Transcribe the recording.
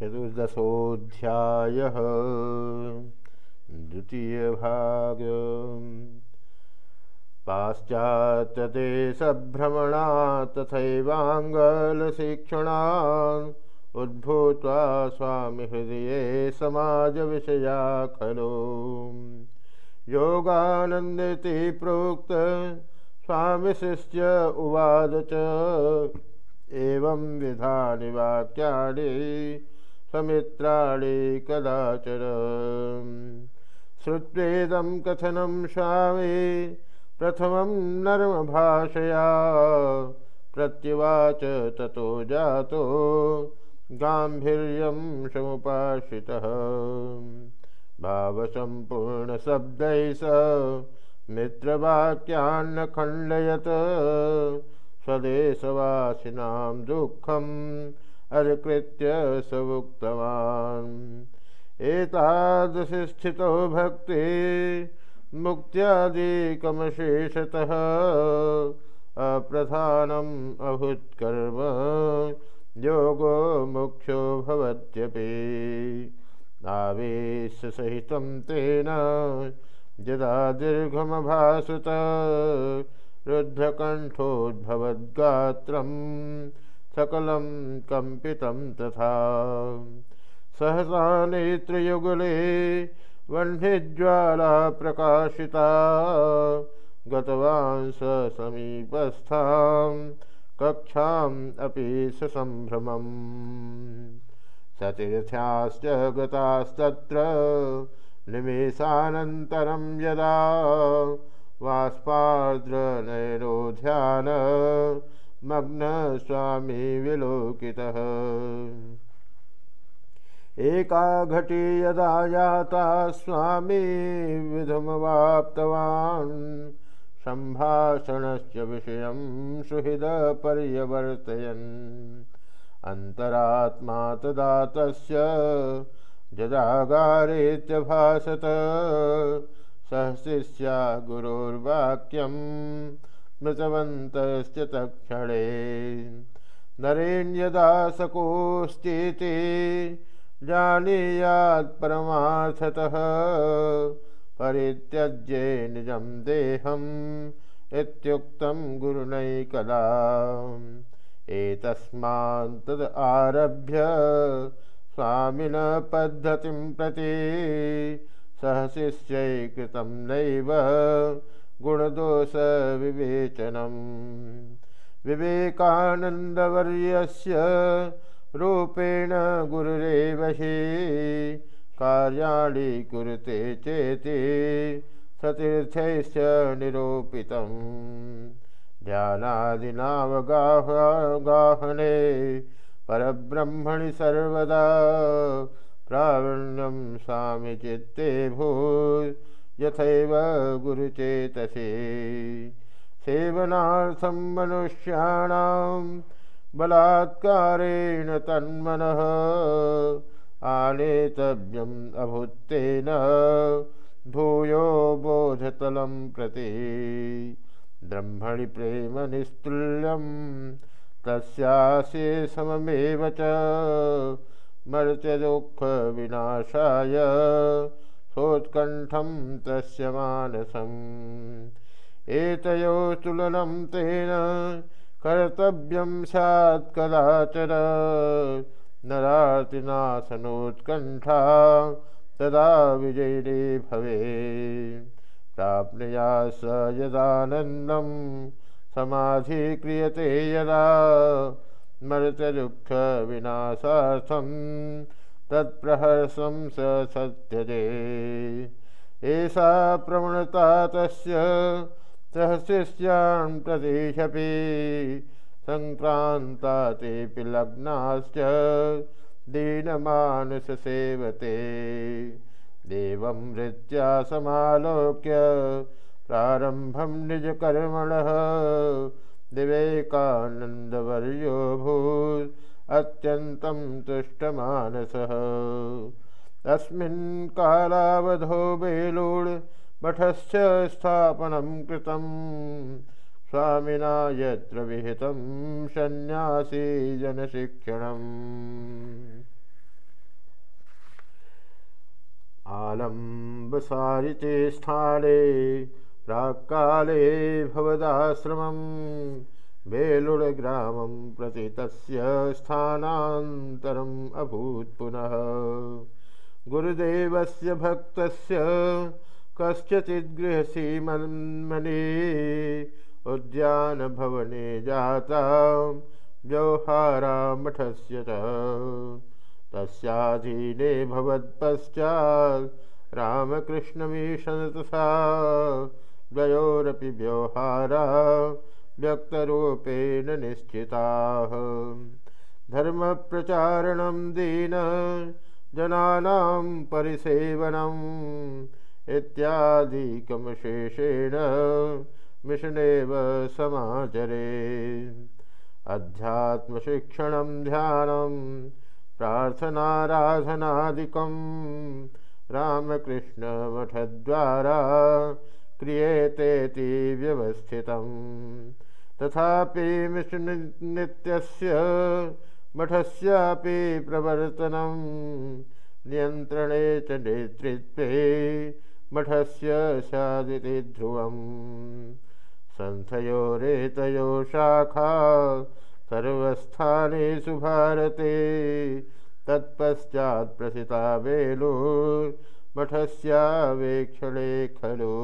चतुर्दशोऽध्यायः। द्वितीयभाग। पाश्चात्यदेशभ्रमणा तथैवाङ्गलशिक्षणान् उद्भूत्वा स्वामिहृदये समाजविषया खलु। योगानन्देति प्रोक्त स्वामिशिष्य उवाद च एवं विधानि वाक्यानि समित्राणि कदाचन श्रुत्वेदं कथनं स्वामी प्रथमं नर्मभाषया। प्रत्युवाच ततो जातो गाम्भीर्यं समुपाश्रितः। भावसम्पूर्णशब्दैः स मित्रवाक्यान्न खण्डयत् स्वदेशवासिनां दुःखम् अधिकृत्य स उक्तवान् एतादृशस्थितो भक्ति मुक्त्यादिकमशेषतः अप्रधानम् अभूत्कर्म योगो मुख्यो भवत्यपि। आवेशसहितं तेन यदा दीर्घमभासुत रुद्धकण्ठोद्भवद्गात्रं सकलं कम्पितं तथा। सहसा नेत्रयुगले वह्निज्वाला प्रकाशिता। गतवान् स समीपस्थां, कक्षाम् अपि गतास्तत्र, निमेषानन्तरं यदा वाष्पार्द्रनयनो ध्यान मग्न स्वामी विलोकितः। एका घटी यदा याता स्वामी विधमवाप्तवान्। सम्भाषणस्य विषयं सुहृदपर्यवर्तयन्। अन्तरात्मा तदा तस्य जदागारेत्यभासत सहशिष्या गुरोर्वाक्यं मृतवन्तश्च तत्क्षणे नरेण्यदा सकोऽस्तीति जानीयात् परमार्थतः परित्यज्ये निजं देहम् इत्युक्तं आरभ्य स्वामिनः पद्धतिं प्रति सहशिष्यै कृतं नैव गुणदोषविवेचनम्। विवेकानन्दवर्यस्य रूपेण गुरुरेव हि कार्याणि कुरुते चेति सतीर्थैश्च निरूपितम्। ध्यानादिनावगाहने परब्रह्मणि सर्वदा प्रावीण्यं स्वामि चित्ते भूत् यथैव गुरुचेतसे। सेवनार्थं मनुष्याणां बलात्कारेण तन्मनः, आनेतव्यम् अभुत्तेन भूयो बोधतलं प्रति। ब्रह्मणि प्रेमनिस्तुल्यं तस्यासे सममेव च, मर्त्यदुःखविनाशाय सोत्कण्ठं तस्य मानसम् एतयो तुलनं तेन कर्तव्यं स्यात् कदाचन। नरातिनाशनोत्कण्ठा तदा विजयिनी भवे प्राप्नुया स यदानन्दं समाधिक्रियते यदा। मर्त्यदुःखविनाशार्थं तत्प्रहर्षं स सत्यजे एषा प्रवणता तस्य सहशिष्यान् प्रदेशपि सङ्क्रान्ता तेऽपि लग्नाश्च दीनमानुषसेवते देवं रीत्या समालोक्य प्रारम्भं निजकर्मणः। विवेकानन्दवर्यो भूत् अत्यन्तं तुष्टमानसः अस्मिन् कालावधौ बेलूड् स्थापनं कृतं। स्वामिना यत्र विहितं सन्न्यासी जनशिक्षणम्। आलम्बसारिते स्थाने प्राक्काले भवदाश्रमं बेलुडग्रामं प्रति तस्य स्थानान्तरम् अभूत् पुनः। गुरुदेवस्य भक्तस्य कस्यचिद्गृहसीमन्मने उद्यानभवने जाता व्यवहारा मठस्य च। तस्याधीने भवत्पश्चात् रामकृष्णमीशन तथा द्वयोरपि व्यवहारा व्यक्तरूपेण निश्चिताः। धर्मप्रचारणं दीन जनानां परिसेवनम् इत्यादिकमशेषेण मिशनेव समाचरे। अध्यात्मशिक्षणं ध्यानं, प्रार्थनाराधनादिकं रामकृष्णमठद्वारा क्रियेतेति व्यवस्थितम्। तथापि मिशनित्यस्य मठस्यापि प्रवर्तनं नियन्त्रणे च नेतृत्वे मठस्य स्यादिति ध्रुवम्। सन्थयोरेतयो शाखा सर्वस्थानेषु भारते तत्पश्चात् प्रसिता वेलुर्मठस्यावेक्षणे खलु